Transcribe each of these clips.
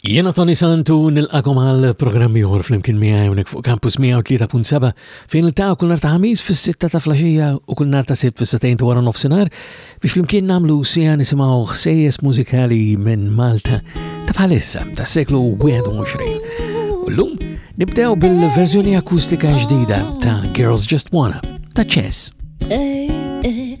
Jiena Tony Santu nilqakom għal programm ieħor flimkien miegħi hawnhekk fuq Campus 103.7 fejn iltaqgħu kull nhar ta' ħamis fis-sitta ta' flaxija u kull nhar ta' sibt fis-satejn ta' wara nofsinhar biex flimkien nagħmlu sija nisimgħu ħsejjes mużikali minn Malta ta' bħalissa tas-seklu 21. U llum nibdew bil-verżjoni akustika ġdida ta' Girls Just Wanna ta' Chess. Hey, eh, hey. Eh.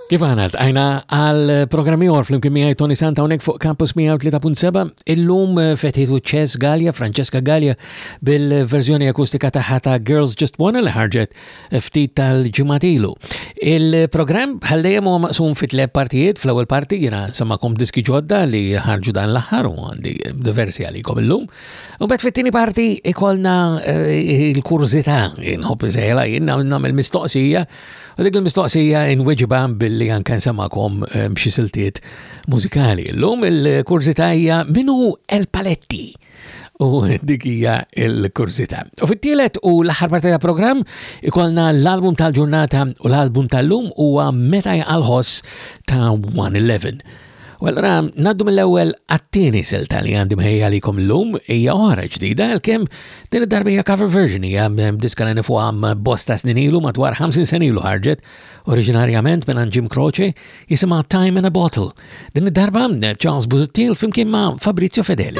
Kif għana tajna għal programmi għor fl-imkien miħaj Tony Santa unek fuq Campus 103.7 illum eh, fetħitu ċess Gallia, Francesca Gallia bil-verżjoni akustika taħħa ta' Girls Just Wanna li ħarġet eh, ftit tal-ġimatilu. Il-programm ħallejem u maqsum fit le partijiet fl-ewwel parti jena samakom diski ġodda li ħarġu dan l-aħħar u għandi diversi għalikom illum. U bet fit-tieni parti ikolna eh, il-kurzita, inħobb iżejla jien nagħmel mistoqsija U dik il-mistoqsija inweġiba billi anke nsemakom ehm, xi siltiet mużikali. Illum il-kurzita hija minu El Paletti u dik hija l-kurzita. U fit-tielet u l-aħħar parti ta' programm ikolna l-album tal-ġurnata u l-album tal-lum huwa Meta jqalħoss ta' 111. U allura naddu mill-ewwel għat-tieni silta li għandi mħejja likom llum hija oħra ġdida għalkemm din id-darba hija cover version hija diska li nifuha bosta snin ilu madwar 50 sen ilu ħarġet oriġinarjament minn Jim Croce jisimha Time in a Bottle. Din id-darba Charles Buzuttil flimkien ma' Fabrizio Fedeli.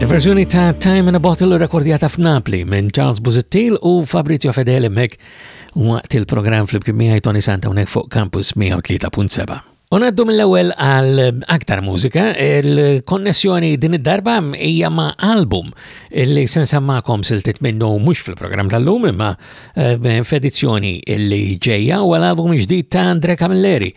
Il-verżjoni ta' Time in a Bottle rekordjata f'Napli minn Charles Buzittil u Fabrizio Fedele mek waqt il-programm fl-imkien miegħi Tony Santa unek fuq Campus 103.7. Unaddu mill-ewwel għal aktar mużika, il-konnessjoni din id-darba hija ma' album illi se nsemmakom siltit minnu mhux fil-programm tal-lum imma eh, f'edizzjoni illi ġejja u għal album ġdid ta' Andre Camilleri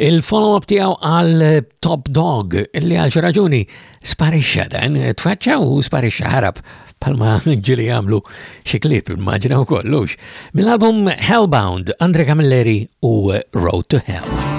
Il-follow-up tiegħu għal Top Dog li għal xi raġuni sparixxa dan, tfaċċa u sparixxa ħarab palma ġili għamlu xi klip immaġina u kollux. Mill-album Hellbound, Andre Camilleri u Road to Hell.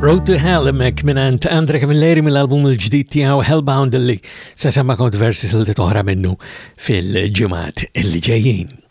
Road to Hell emmek minant Andre Camilleri mill-album il-ġdid tijaw Hellbound li se semma kont versi silti toħra minnu fil-ġimgħat il-ġejjin.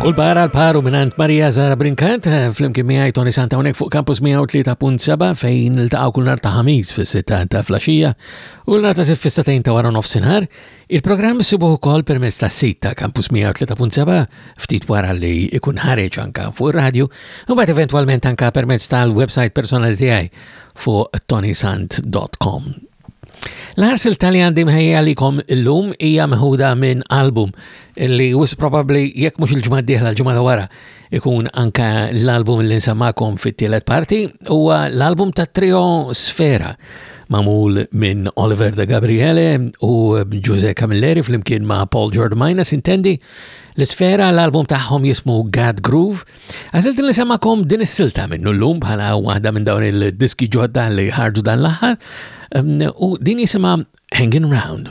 Kull barra l-paru minant Marija Zara Brinkant, eh, fl-imkien miħaj Tony Santa unek fuq kampus 103.7 fejn il-taqaw kull nar ta' ħamiz fis sitta ta' flasġija u l-nata sif fistatajn ta' wara nofsinar. Il-programm sibuħu kol permess ta' sit ta' kampus 103.7 ftit wara li ikun ħareġ anka fuq il-radio u bat eventualment anka permess tal-website personali tijaj fuq tonysant.com. L-ħarsil tal-li għandi mħejja li kom l-lum hija meħuda minn album li wis probabli jekk mhux il-ġimgħa d-dieħla l-ġimgħa wara ikun anka l-album li nsamakom fit-tielet parti huwa l-album ta' trio Sfera mamul minn Oliver da Gabriele u Giuseppe Camilleri flimkien ma' Paul Jordan Minus intendi l-Sfera l-album tagħhom jismu God Groove Għazilt li semakom din is-silta minnu l-lum bħala waħda minn dawn il-diski ġodda li ħarġu dan l-aħħar um, u din jisima Hanging Round.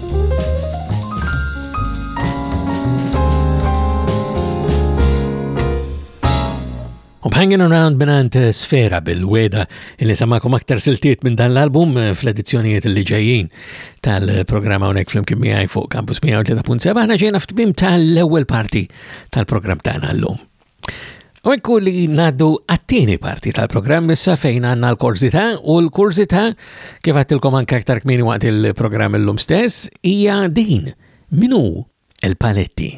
Hanging Around minant eh, sfera bil-weda li samakom aktar siltiet minn dan l-album eh, fl-edizzjonijiet li ġejjin tal-programma unek fl-imkien miħaj fuq Campus 103.7 ħana ġejna f'tbim tal-ewwel parti tal-programm tagħna l-lum. U ekku li naddu għattini parti tal-programm issa fejn għanna l-korzita u l-korzita kif għattilkom anke aktar kmini waqt il-programm l-lum stess hija din minu il-paletti.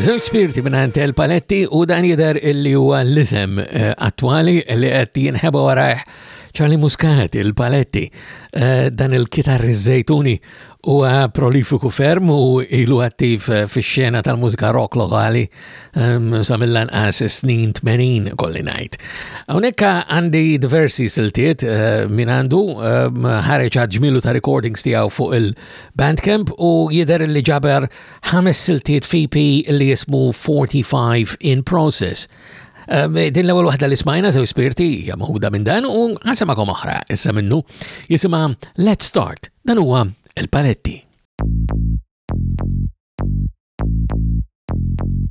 Żewġ spirti mingħand El Paletti u dan jidher li huwa l-isem eh, attwali li qed jinħeba warajh Charlie Muscat, il-Paletti, eh, dan il-kitar iż-żejtuni huwa prolifiku ferm u ilu attiv eh, fix-xena tal-mużika rock lokali ehm, sa mill-anqas snin 80 kolli ngħid. Hawnhekk għandi diversi siltiet minn għandu ehm, ħareġ ġmilu ta' recordings tiegħu fuq il-Bandcamp u jidher li ġaber ħames siltiet f'EP li jismu 45 in process. Ehm, din l-ewwel waħda li smajna żew spirti hija maħuda minn dan u ħasemakom oħra issa minnu jisimha Let's Start. Dan huwa il-paletti. Thank you.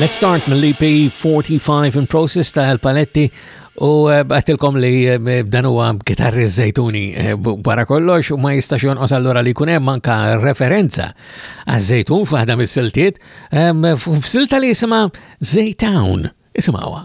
Let's Start mill-EP 45 in Process ta' El Paletti u eh, għatilkom li eh, dan huwa gitarri żejtuni eh, wara kollox u ma jistax jonqos allura li jkun hemm anka referenza għaż-żejtun f'waħda mis-siltiet f'silta li jisimha Zejtown. Isimgħuha.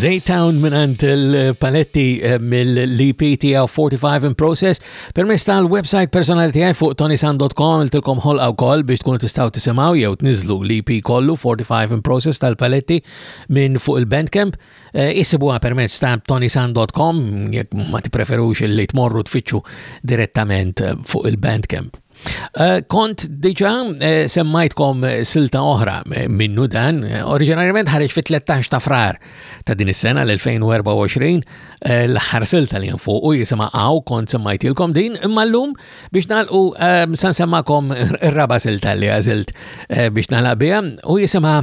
Zaytown minant il-paletti eh, mill-EP tijaw 45 in process permess tal-website personali tijaj fuq tonisan.com il-tilkom ħol għaw kol biex tkunu tistaw tisimaw jew tnizlu l-EP kollu 45 in process tal-paletti minn fuq il-bandcamp Eh, Isibuha permezz ta' tonisan.com jekk ma tippreferux li tmorru tfittxu direttament eh, fuq il-Bandcamp. Eh, kont diġa semmajtkom silta oħra minnu dan, oriġinarjament ħareġ fit-13 ta' frar ta' din is-sena l-2024, l-aħħar silta li nfuqu jisima għaw kont semmajtilkom din, imma llum biex nalqu san semmakom raba silta li għazilt biex nalqu bija u jisima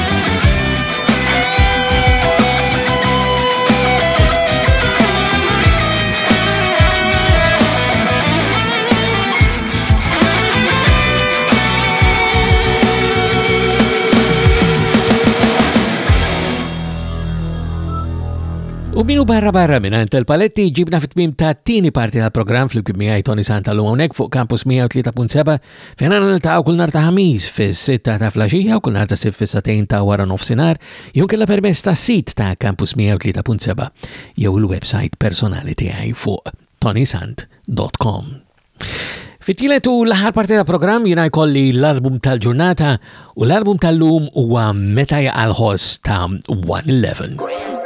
U minu barra barra minna tal-paletti ġibna fit-tmim ta' tini parti tal-program fl-kibmijaj Tony Santa l-għonek fuq Campus 103.7 Fejn għana niltaqgħu kull nhar ta' ħamis fis-sitta ta' flaxija u kull nhar ta' sibt fis-satejn ta' wara nofsinhar jew kellha permess ta' sit ta' Campus 103.7 jew il-website personali tiegħi fuq tonisant.com. Fit-tielet u l-aħħar parti ta' programm jiena jkolli l-album tal-ġurnata u l-album tal-lum huwa Meta jaqal ħoss ta' 111.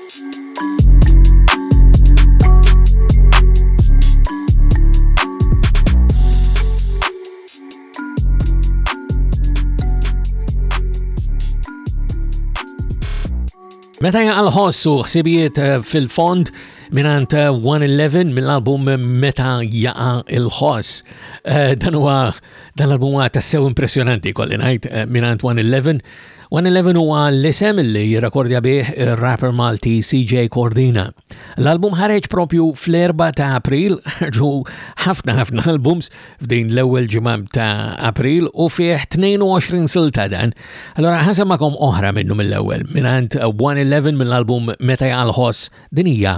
Meta jgħal ħossu ħsibijiet eh, fil-fond minant 111 eh, mill-album Meta jaqa il-ħoss. Eh, dan huwa dan l-album huwa tassew impressjonanti kolli ngħid minant 111 One Eleven huwa l-isem li jirrakordja bih ir-rapper Malti CJ Cordina. L-album ħareġ propju fl-4 ta' April, ħarġu ħafna ħafna albums f'din l-ewwel ġimgħa ta' April u fih 22 silta dan. Allora ħasemakom oħra minnu mill-ewwel, mingħand One Eleven mill-album Meta Jalħos din hija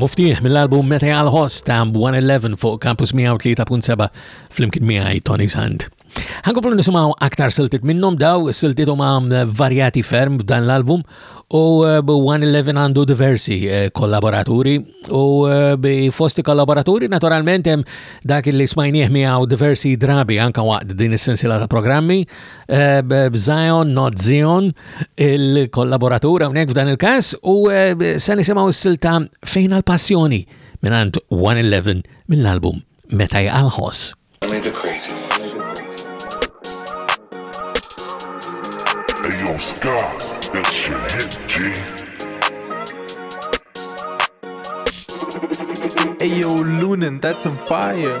Muftieħ mill-album Meta għal Host ta' 111 fuq Campus 103.7 fl-imkien miegħi Tony Sand. Ħankomplu nisimaw aktar siltit minnhom daw, siltit huma varjati ferm b'dan l-album u eh, b-111 għandu diversi eh, kollaboraturi u eh, bi fosti kollaboraturi naturalment hemm dak li smajnieh miegħu diversi drabi anka waqt din is-sensila ta' programmi Eh, B'Zion, not Zion, il-kollaboratur hawnhekk f'dan il-każ u eh, se nisimgħu s-silta fejn għal-passjoni minn għand 111 mill-album Meta jqalħoss. Ayo, Scott, that shit hit, G. Ayo, Lunan, that's on fire.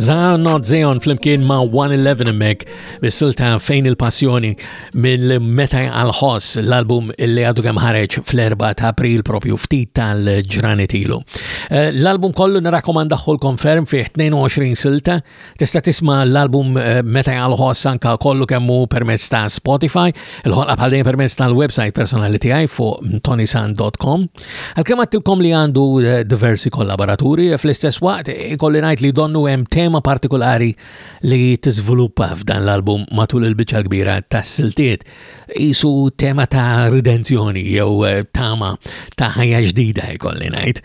Za Not Zeon flimkien ma' 111 emmek bis-silta fejn il-passjoni minn meta għal-ħoss l-album li għadu kemm ħareġ fl-4 ta' april propju ftit tal-ġranet ilu. Eh, l-album kollu nirakomandaħu l-konferm fih 22 silta Tista' tisma' l-album eh, meta jgħal-ħoss anka kollu kemmu permezz ta' Spotify, il-ħolqa bħal dejjem permezz tal-website personali tiegħi fuq tonisan.com. Għalkemm għattilkom li għandu eh, diversi kollaboraturi, eh, fl-istess waqt ikolli ngħid li donnu hemm tema partikolari li tiżviluppa f'dan l-album matul il-biċċa kbira tas-siltiet. Isu tema ta' ridenzjoni jew tama ta' ħajja ġdida jkolli ngħid.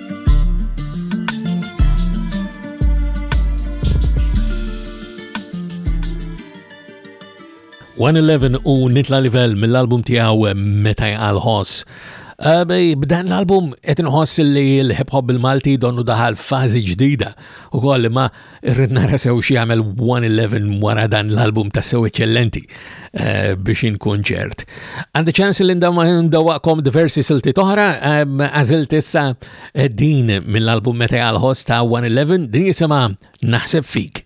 111 u nitla livell mill-album tiegħu eh, meta jgħal ħoss. Eh, b'dan l-album qed inħoss li l-hip hop bil-Malti donnu daħal fażi ġdida u koll ma Irrid nara sew xi jagħmel 111 wara dan l-album ta' sew eċċellenti eh, biex inkun ċert. Għandi ċans li ndawaqkom diversi silti toħra, eh, għażilt issa eh, din mill-album meta għal-ħost ta' 111 din jisimha naħseb fik.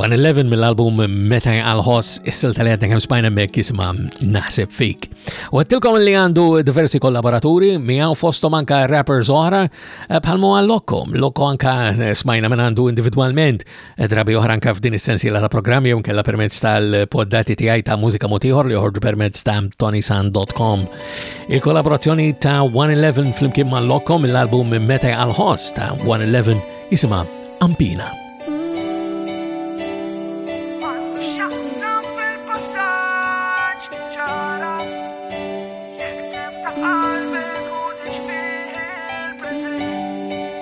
111 mill-album Meta għal-ħoss is-silta li għadna kemm spajna mek jisma naħseb fik. U għattilkom li għandu diversi kollaboraturi miegħu fostom anka rappers oħra eh, bħalmu għal Lokko. Lokko anka eh, smajna minn għandu individualment eh, drabi oħra anka f'din is-sensiela ta' programmi jew kella permezz tal-poddati tiegħi ta' mużika motiħor li joħorġu permezz ta' tonisan.com. Il-kollaborazzjoni ta' 111 flimkien ma' Lokko mill-album minn Meta għal-ħoss ta' 111 jisima Ampina.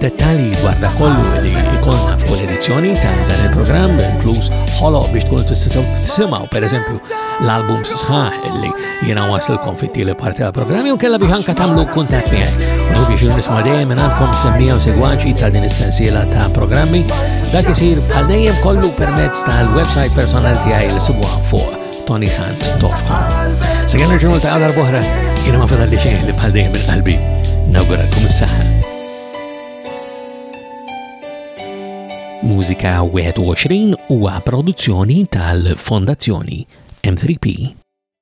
Dettalji dwar da kollu li ikonna f'kull edizzjoni ta' dan il-programm, inkluż ħolo biex tkunu tistgħu tisimgħu pereżempju l-album sħaħ illi jiena waslilkom fit-tieli parti tal-programm jew kellha biex anke tagħmlu kuntatt miegħi. U biex nisma' dejjem minn għandkom semmija u segwaċi ta' din is-sensiela ta' programmi, dak isir bħal dejjem kollu permezz tal-website personali tiegħi li sibuha fuq Tony Sanz Top. Sa kien nerġgħu ta' għadar boħra, jiena ma fadalli xejn li bħal dejjem minn qalbi. Nawgurakom is-saħħa. Mużika 21 huwa produzzjoni tal-Fondazzjoni M3P.